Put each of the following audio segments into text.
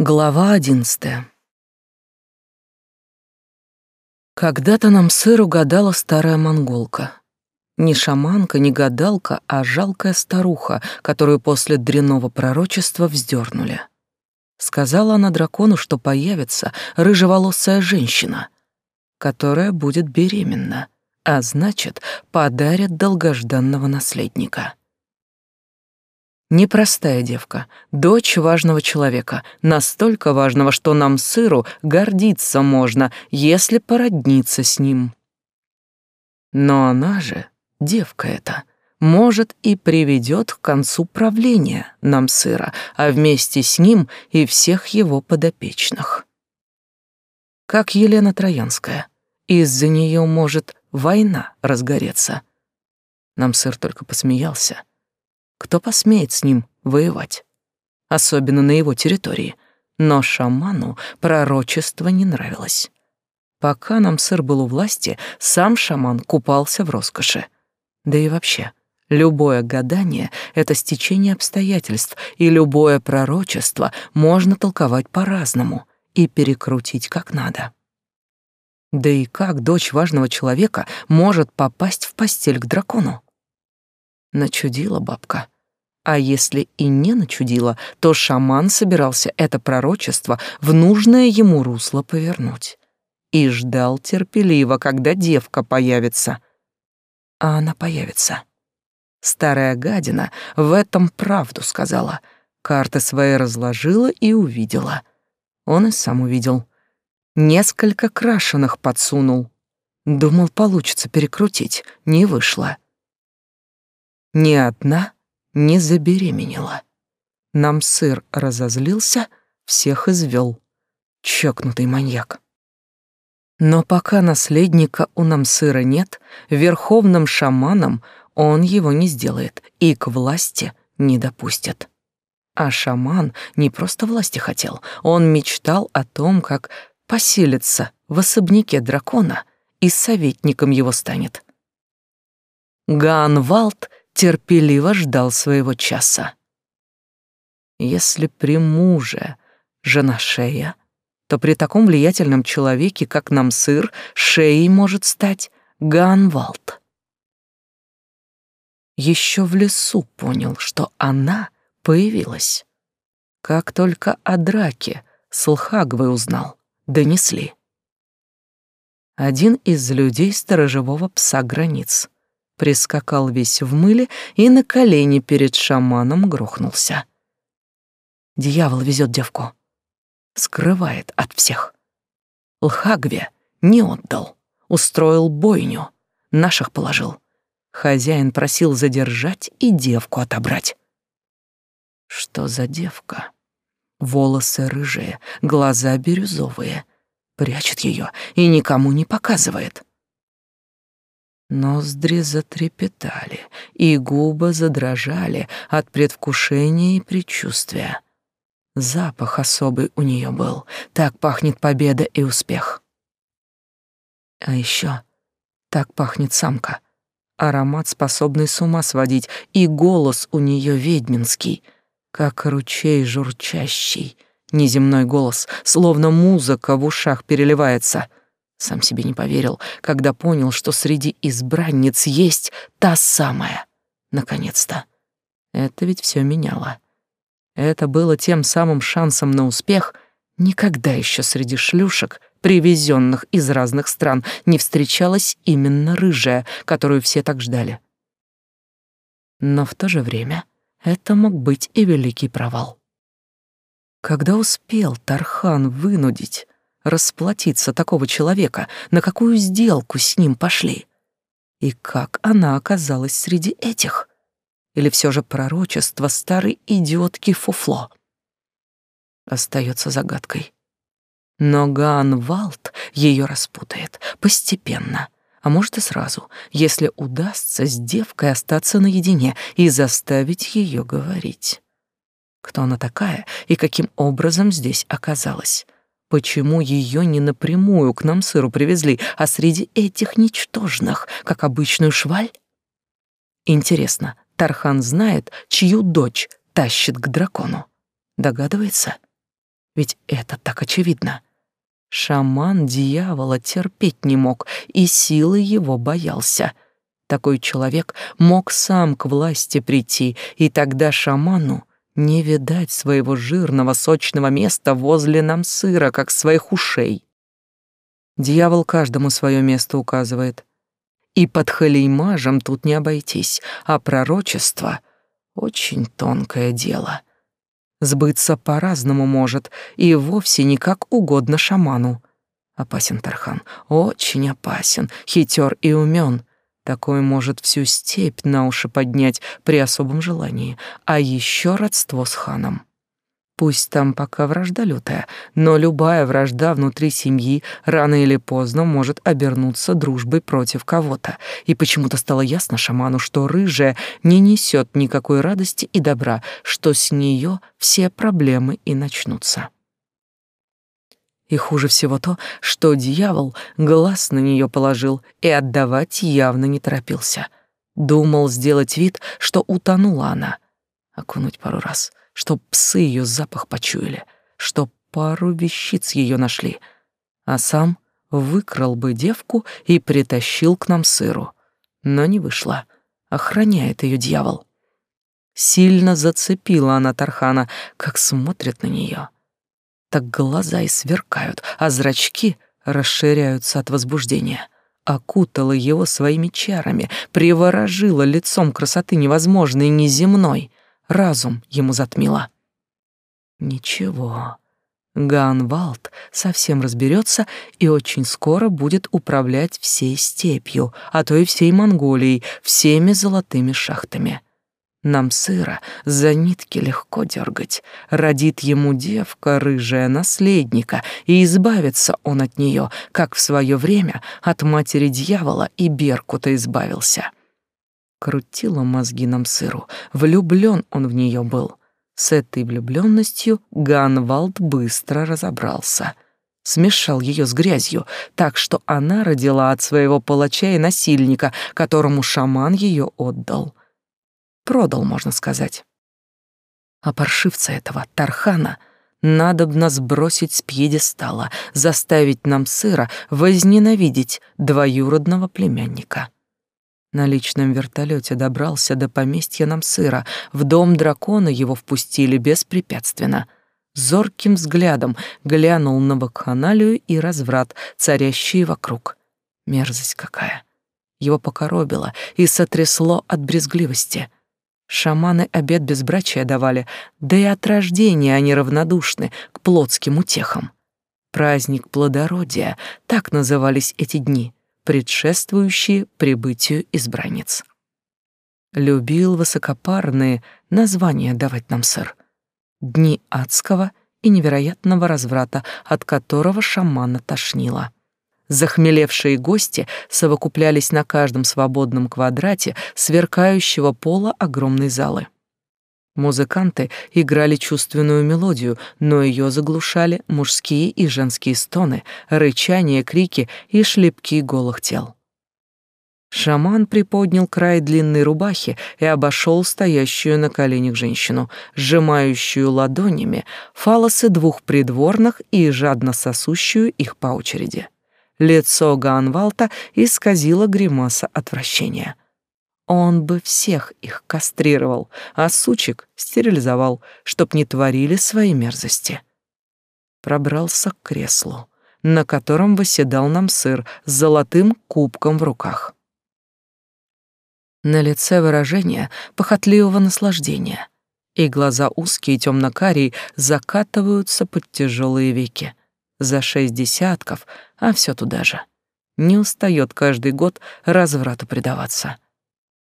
Глава одиннадцатая. Когда-то нам сыр угадала старая монголка. Не шаманка, не гадалка, а жалкая старуха, которую после дрянного пророчества вздернули. Сказала она дракону, что появится рыжеволосая женщина, которая будет беременна, а значит, подарит долгожданного наследника. Непростая девка, дочь важного человека, настолько важного, что нам сыру гордиться можно, если породниться с ним. Но она же, девка эта, может и приведет к концу правления нам сыра, а вместе с ним и всех его подопечных. Как Елена Троянская. Из-за нее может война разгореться. Нам сыр только посмеялся. Кто посмеет с ним воевать? Особенно на его территории. Но шаману пророчество не нравилось. Пока нам сыр был у власти, сам шаман купался в роскоши. Да и вообще, любое гадание — это стечение обстоятельств, и любое пророчество можно толковать по-разному и перекрутить как надо. Да и как дочь важного человека может попасть в постель к дракону? Начудила бабка. А если и не начудила, то шаман собирался это пророчество в нужное ему русло повернуть. И ждал терпеливо, когда девка появится. А она появится. Старая гадина в этом правду сказала. Карты свои разложила и увидела. Он и сам увидел. Несколько крашеных подсунул. Думал, получится перекрутить. Не вышло ни одна не забеременела. Нам сыр разозлился, всех извел. Чокнутый маньяк. Но пока наследника у Намсыра нет, верховным шаманом он его не сделает и к власти не допустит. А шаман не просто власти хотел, он мечтал о том, как поселится в особняке дракона и советником его станет. Ганвалд терпеливо ждал своего часа. Если при муже жена шея, то при таком влиятельном человеке, как нам сыр, шеей может стать Ганвалд. Еще в лесу понял, что она появилась. Как только о драке с узнал, донесли. Один из людей сторожевого пса границ — прискакал весь в мыле и на колени перед шаманом грохнулся. Дьявол везет девку. Скрывает от всех. Лхагве не отдал. Устроил бойню. Наших положил. Хозяин просил задержать и девку отобрать. Что за девка? Волосы рыжие, глаза бирюзовые. Прячет ее и никому не показывает. Ноздри затрепетали, и губы задрожали от предвкушения и предчувствия. Запах особый у нее был, так пахнет победа и успех. А еще так пахнет самка, аромат, способный с ума сводить, и голос у нее ведьминский, как ручей журчащий, неземной голос, словно музыка в ушах переливается — сам себе не поверил, когда понял, что среди избранниц есть та самая. Наконец-то. Это ведь все меняло. Это было тем самым шансом на успех. Никогда еще среди шлюшек, привезенных из разных стран, не встречалась именно рыжая, которую все так ждали. Но в то же время это мог быть и великий провал. Когда успел Тархан вынудить расплатиться такого человека, на какую сделку с ним пошли? И как она оказалась среди этих? Или все же пророчество старой идиотки Фуфло? Остается загадкой. Но Ганвалд ее распутает постепенно, а может и сразу, если удастся с девкой остаться наедине и заставить ее говорить. Кто она такая и каким образом здесь оказалась? Почему ее не напрямую к нам сыру привезли, а среди этих ничтожных, как обычную шваль? Интересно, Тархан знает, чью дочь тащит к дракону? Догадывается? Ведь это так очевидно. Шаман дьявола терпеть не мог и силы его боялся. Такой человек мог сам к власти прийти, и тогда шаману не видать своего жирного сочного места возле нам сыра, как своих ушей. Дьявол каждому свое место указывает. И под халеймажем тут не обойтись, а пророчество — очень тонкое дело. Сбыться по-разному может, и вовсе не как угодно шаману. Опасен Тархан, очень опасен, хитер и умен. Такой может всю степь на уши поднять при особом желании, а еще родство с ханом. Пусть там пока вражда лютая, но любая вражда внутри семьи рано или поздно может обернуться дружбой против кого-то. И почему-то стало ясно шаману, что рыжая не несет никакой радости и добра, что с нее все проблемы и начнутся. И хуже всего то, что дьявол глаз на нее положил и отдавать явно не торопился. Думал сделать вид, что утонула она. Окунуть пару раз — чтоб псы ее запах почуяли, чтоб пару вещиц ее нашли, а сам выкрал бы девку и притащил к нам сыру. Но не вышло. Охраняет ее дьявол. Сильно зацепила она Тархана, как смотрит на нее. Так глаза и сверкают, а зрачки расширяются от возбуждения. Окутала его своими чарами, приворожила лицом красоты невозможной, неземной разум ему затмило. Ничего, Ганвалд совсем разберется и очень скоро будет управлять всей степью, а то и всей Монголией, всеми золотыми шахтами. Нам сыра за нитки легко дергать. Родит ему девка рыжая наследника, и избавится он от нее, как в свое время от матери дьявола и Беркута избавился. Крутила мозги нам сыру. Влюблён он в неё был. С этой влюблённостью Ганвалд быстро разобрался. Смешал её с грязью, так что она родила от своего палача и насильника, которому шаман её отдал. Продал, можно сказать. А паршивца этого, Тархана, надобно сбросить с пьедестала, заставить нам сыра возненавидеть двоюродного племянника. На личном вертолете добрался до поместья Намсыра. В дом дракона его впустили беспрепятственно. Зорким взглядом глянул на вакханалию и разврат, царящие вокруг. Мерзость какая! Его покоробило и сотрясло от брезгливости. Шаманы обед безбрачия давали, да и от рождения они равнодушны к плотским утехам. Праздник плодородия, так назывались эти дни — предшествующие прибытию избранниц. Любил высокопарные названия давать нам сэр. Дни адского и невероятного разврата, от которого шамана тошнило. Захмелевшие гости совокуплялись на каждом свободном квадрате сверкающего пола огромной залы. Музыканты играли чувственную мелодию, но ее заглушали мужские и женские стоны, рычание, крики и шлепки голых тел. Шаман приподнял край длинной рубахи и обошел стоящую на коленях женщину, сжимающую ладонями фалосы двух придворных и жадно сосущую их по очереди. Лицо Ганвалта исказило гримаса отвращения — он бы всех их кастрировал, а сучек стерилизовал, чтоб не творили свои мерзости. Пробрался к креслу, на котором восседал нам сыр с золотым кубком в руках. На лице выражение похотливого наслаждения, и глаза узкие темно-карие закатываются под тяжелые веки. За шесть десятков, а все туда же. Не устает каждый год разврату предаваться.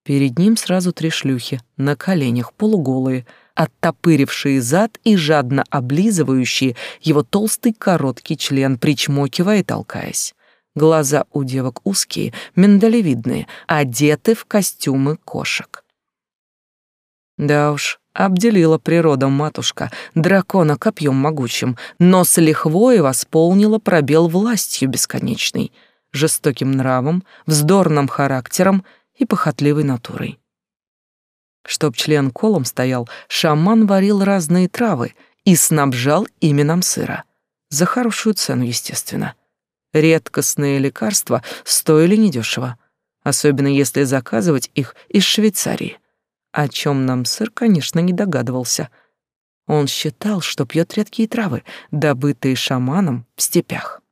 Перед ним сразу три шлюхи, на коленях, полуголые, оттопырившие зад и жадно облизывающие его толстый короткий член, причмокивая и толкаясь. Глаза у девок узкие, миндалевидные, одеты в костюмы кошек. Да уж, обделила природа матушка дракона копьем могучим, но с лихвой восполнила пробел властью бесконечной, жестоким нравом, вздорным характером — и похотливой натурой. Чтоб член колом стоял, шаман варил разные травы и снабжал именем сыра. За хорошую цену, естественно. Редкостные лекарства стоили недешево, особенно если заказывать их из Швейцарии. О чем нам сыр, конечно, не догадывался. Он считал, что пьет редкие травы, добытые шаманом в степях.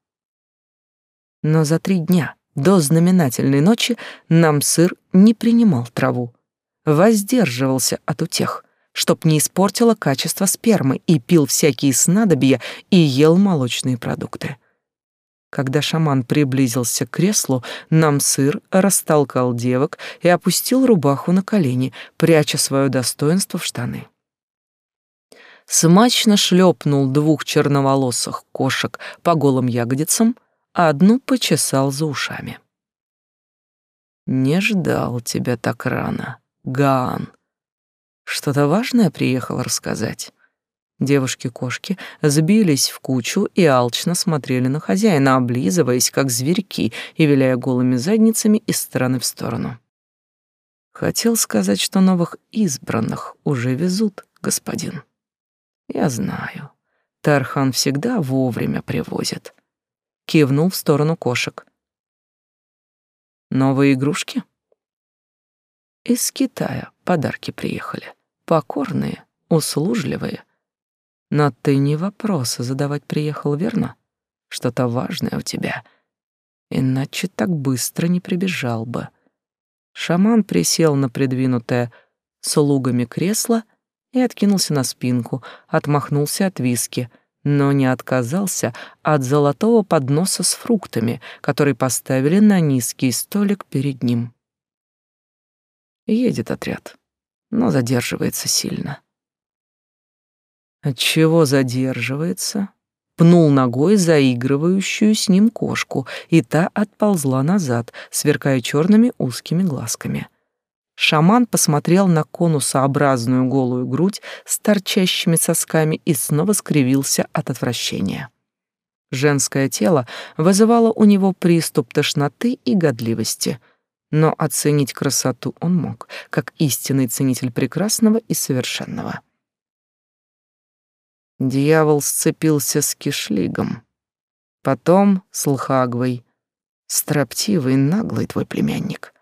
Но за три дня до знаменательной ночи нам сыр не принимал траву, воздерживался от утех, чтоб не испортило качество спермы, и пил всякие снадобья и ел молочные продукты. Когда шаман приблизился к креслу, нам сыр растолкал девок и опустил рубаху на колени, пряча свое достоинство в штаны. Смачно шлепнул двух черноволосых кошек по голым ягодицам, а одну почесал за ушами. «Не ждал тебя так рано, Гаан. Что-то важное приехал рассказать?» Девушки-кошки сбились в кучу и алчно смотрели на хозяина, облизываясь, как зверьки, и виляя голыми задницами из стороны в сторону. Хотел сказать, что новых избранных уже везут, господин. Я знаю. Тархан всегда вовремя привозит. Кивнул в сторону кошек. Новые игрушки? Из Китая подарки приехали. Покорные, услужливые, но ты не вопросы задавать приехал, верно? Что-то важное у тебя. Иначе так быстро не прибежал бы. Шаман присел на придвинутое слугами кресло и откинулся на спинку, отмахнулся от виски, но не отказался от золотого подноса с фруктами, который поставили на низкий столик перед ним. Едет отряд, но задерживается сильно. Отчего задерживается? Пнул ногой заигрывающую с ним кошку, и та отползла назад, сверкая черными узкими глазками. Шаман посмотрел на конусообразную голую грудь с торчащими сосками и снова скривился от отвращения. Женское тело вызывало у него приступ тошноты и годливости, но оценить красоту он мог, как истинный ценитель прекрасного и совершенного. Дьявол сцепился с Кишлигом. Потом с Лхагвой. Строптивый, наглый твой племянник.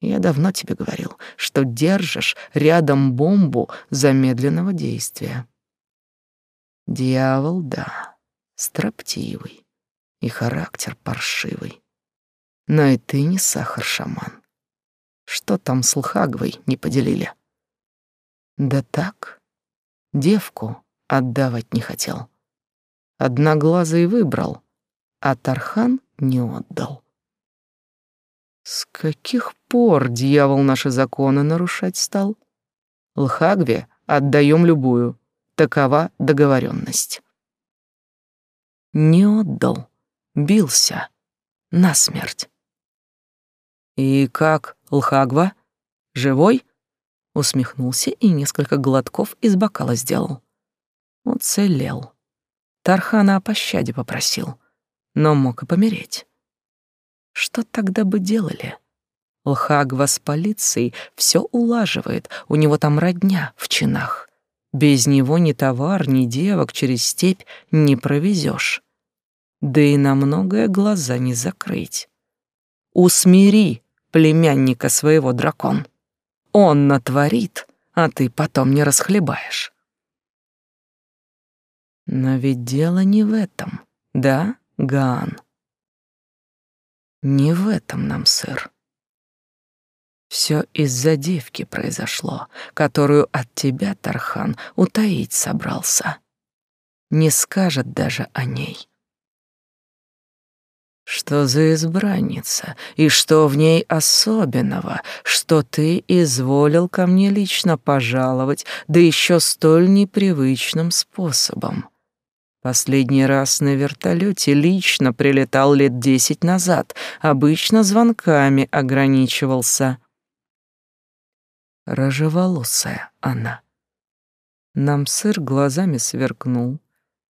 Я давно тебе говорил, что держишь рядом бомбу замедленного действия. Дьявол, да, строптивый и характер паршивый. Но и ты не сахар-шаман. Что там с Лхагвой не поделили? Да так, девку отдавать не хотел. Одноглазый выбрал, а Тархан не отдал. С каких пор дьявол наши законы нарушать стал? Лхагве отдаем любую. Такова договоренность. Не отдал, бился насмерть. И как, Лхагва, живой? Усмехнулся и несколько глотков из бокала сделал. Уцелел. Тархана о пощаде попросил, но мог и помереть. Что тогда бы делали? Лхагва с полицией все улаживает, у него там родня в чинах. Без него ни товар, ни девок через степь не провезешь. Да и на многое глаза не закрыть. Усмири племянника своего дракон. Он натворит, а ты потом не расхлебаешь. Но ведь дело не в этом, да, Ган? Не в этом нам, сэр. Все из-за девки произошло, которую от тебя, Тархан, утаить собрался. Не скажет даже о ней. Что за избранница, и что в ней особенного, что ты изволил ко мне лично пожаловать, да еще столь непривычным способом? Последний раз на вертолете лично прилетал лет десять назад, обычно звонками ограничивался. Рожеволосая она. Нам сыр глазами сверкнул,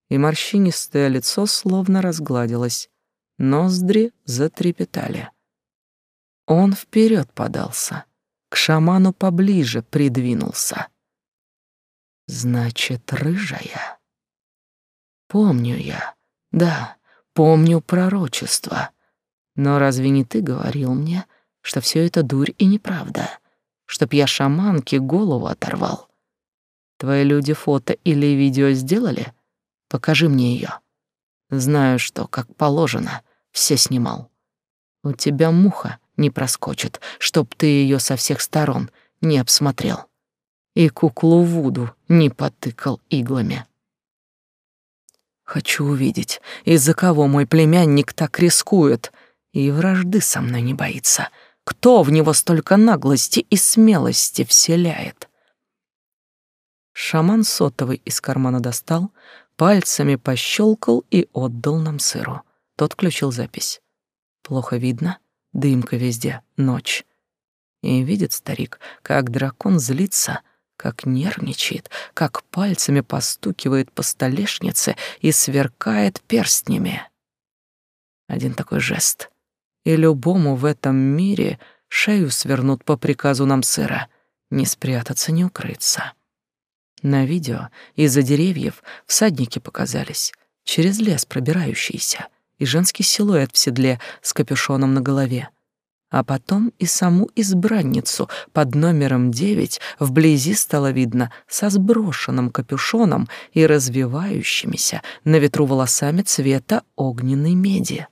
и морщинистое лицо словно разгладилось, ноздри затрепетали. Он вперед подался, к шаману поближе придвинулся. Значит, рыжая. Помню я, да, помню пророчество. Но разве не ты говорил мне, что все это дурь и неправда, чтоб я шаманке голову оторвал? Твои люди фото или видео сделали? Покажи мне ее. Знаю, что, как положено, все снимал. У тебя муха не проскочит, чтоб ты ее со всех сторон не обсмотрел. И куклу Вуду не потыкал иглами. Хочу увидеть, из-за кого мой племянник так рискует и вражды со мной не боится. Кто в него столько наглости и смелости вселяет? Шаман сотовый из кармана достал, пальцами пощелкал и отдал нам сыру. Тот включил запись. Плохо видно, дымка везде, ночь. И видит старик, как дракон злится, как нервничает, как пальцами постукивает по столешнице и сверкает перстнями. Один такой жест, и любому в этом мире шею свернут по приказу нам сыра. Не спрятаться, не укрыться. На видео из-за деревьев всадники показались, через лес пробирающиеся, и женский силуэт в седле с капюшоном на голове. А потом и саму избранницу под номером девять вблизи стало видно со сброшенным капюшоном и развивающимися на ветру волосами цвета огненной меди.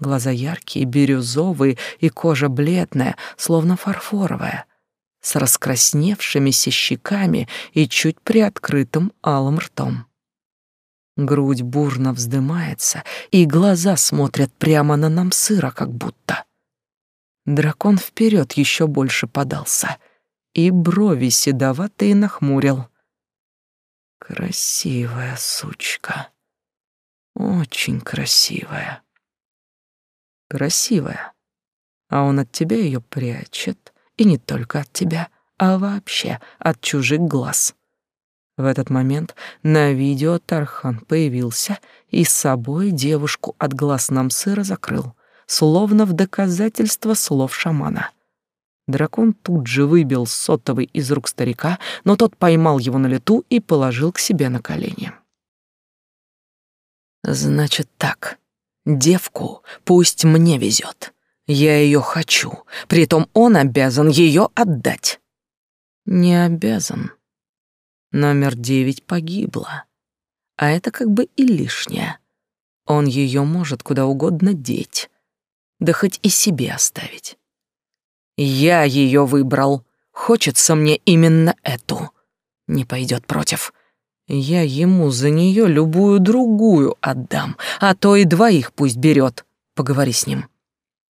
Глаза яркие, бирюзовые и кожа бледная, словно фарфоровая с раскрасневшимися щеками и чуть приоткрытым алым ртом. Грудь бурно вздымается, и глаза смотрят прямо на нам сыра, как будто. Дракон вперед еще больше подался, и брови седоватые нахмурил. Красивая сучка. Очень красивая. Красивая. А он от тебя ее прячет, и не только от тебя, а вообще от чужих глаз. В этот момент на видео Тархан появился и с собой девушку от глаз Намсыра закрыл, словно в доказательство слов шамана. Дракон тут же выбил сотовый из рук старика, но тот поймал его на лету и положил к себе на колени. «Значит так, девку пусть мне везет. Я ее хочу, притом он обязан ее отдать. Не обязан. Номер девять погибла. А это как бы и лишнее. Он ее может куда угодно деть. Да хоть и себе оставить. Я ее выбрал. Хочется мне именно эту. Не пойдет против. Я ему за нее любую другую отдам, а то и двоих пусть берет. Поговори с ним.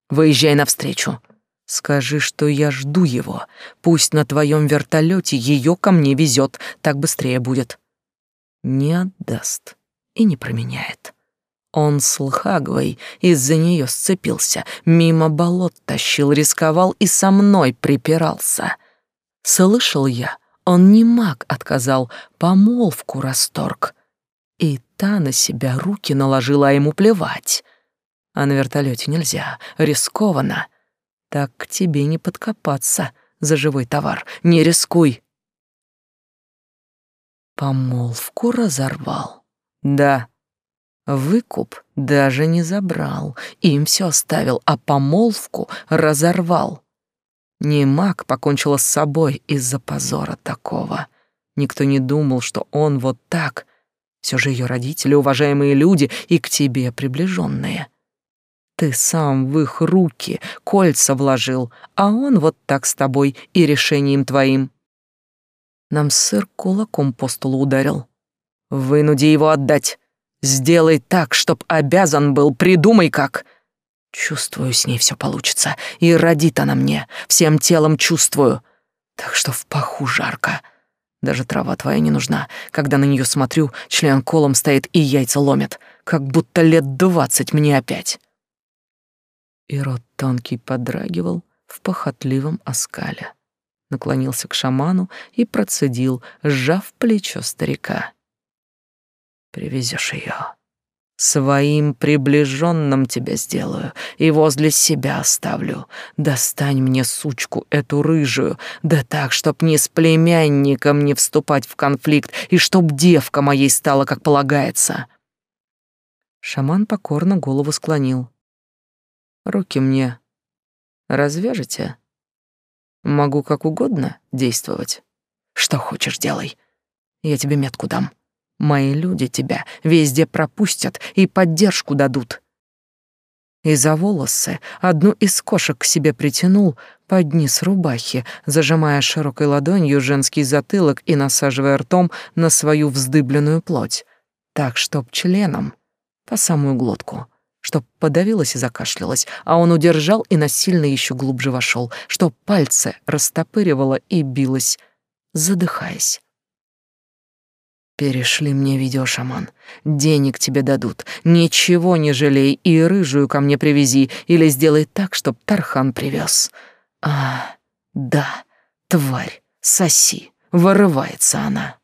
Выезжай навстречу. Скажи, что я жду его. Пусть на твоем вертолете ее ко мне везет, так быстрее будет. Не отдаст и не променяет. Он с Лхагвой из-за нее сцепился, мимо болот тащил, рисковал и со мной припирался. Слышал я, он не маг отказал, помолвку расторг. И та на себя руки наложила, а ему плевать. А на вертолете нельзя, рискованно. Так к тебе не подкопаться за живой товар. Не рискуй. Помолвку разорвал. Да. Выкуп даже не забрал, им все оставил, а помолвку разорвал. Не маг покончила с собой из-за позора такого. Никто не думал, что он вот так. Все же ее родители, уважаемые люди и к тебе приближенные. Ты сам в их руки кольца вложил, а он вот так с тобой и решением твоим. Нам сыр кулаком по столу ударил. Вынуди его отдать. Сделай так, чтоб обязан был, придумай как. Чувствую, с ней все получится. И родит она мне, всем телом чувствую. Так что в паху жарко. Даже трава твоя не нужна. Когда на нее смотрю, член колом стоит и яйца ломит. Как будто лет двадцать мне опять и рот тонкий подрагивал в похотливом оскале. Наклонился к шаману и процедил, сжав плечо старика. «Привезешь ее. Своим приближенным тебя сделаю и возле себя оставлю. Достань мне сучку эту рыжую, да так, чтоб ни с племянником не вступать в конфликт и чтоб девка моей стала, как полагается». Шаман покорно голову склонил. Руки мне развяжете? Могу как угодно действовать. Что хочешь, делай. Я тебе метку дам. Мои люди тебя везде пропустят и поддержку дадут. И за волосы одну из кошек к себе притянул под низ рубахи, зажимая широкой ладонью женский затылок и насаживая ртом на свою вздыбленную плоть, так, чтоб членом по самую глотку, чтоб подавилась и закашлялась, а он удержал и насильно еще глубже вошел, чтоб пальцы растопыривало и билось, задыхаясь. Перешли мне видео, шаман. Денег тебе дадут. Ничего не жалей и рыжую ко мне привези или сделай так, чтоб Тархан привез. А, да, тварь, соси. Вырывается она.